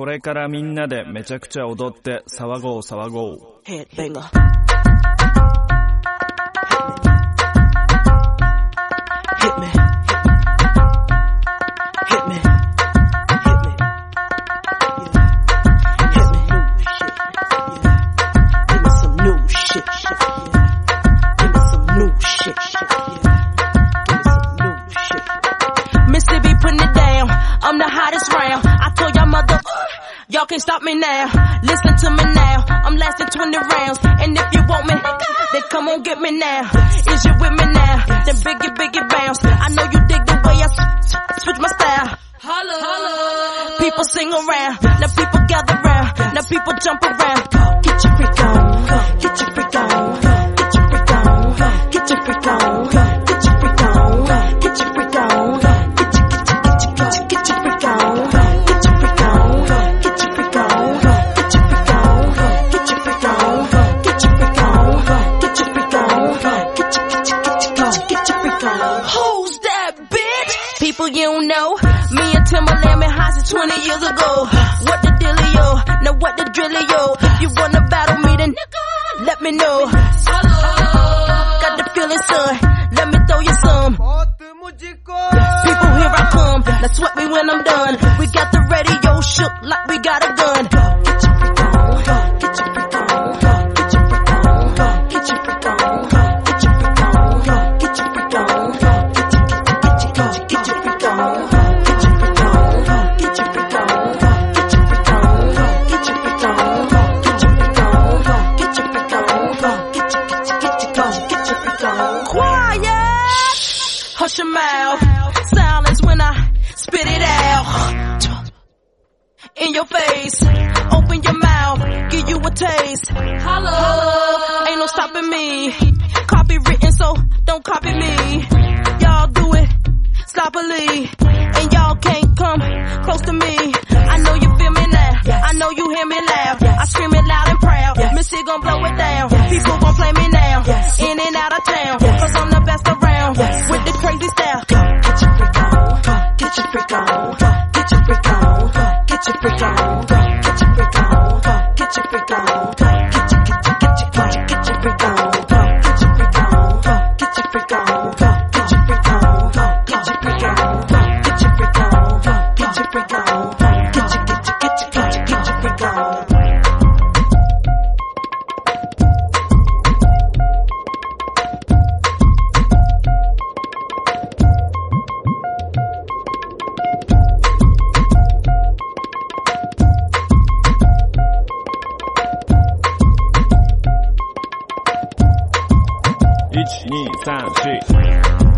これからみんなでめちゃくちゃ踊って騒ごう騒ごう。Can't stop me now. Listen to me now. I'm lasting 20 rounds. And if you want me, then come on get me now. Is you with me now? Then biggie, biggie bounce. I know you dig the way I switch my style. Holla, holla. People sing around. Now people gather round. Now people jump around. Get your freak on. Get your freak on. You don't know. Me and Timbaland been high since 20 years ago. What the dealio? Now what the drillio? If you wanna battle me then let me know. Got the feeling son. Let me throw you some. People here I come. Now sweat me when I'm done. We got the radio shook like we got a gun. Your mouth. Silence when I spit it out. In your face. Open your mouth. Give you a taste. Holla. Ain't no stopping me. Copy written, so don't copy me. Y'all do it sloppily. And y'all can't come close to me. I know you feel me now. I know you hear me loud. I scream it loud and proud. Missy gon' blow it down. People gon' play me now. In and out of town. Cause I'm the best around. Get 1、2、3、4。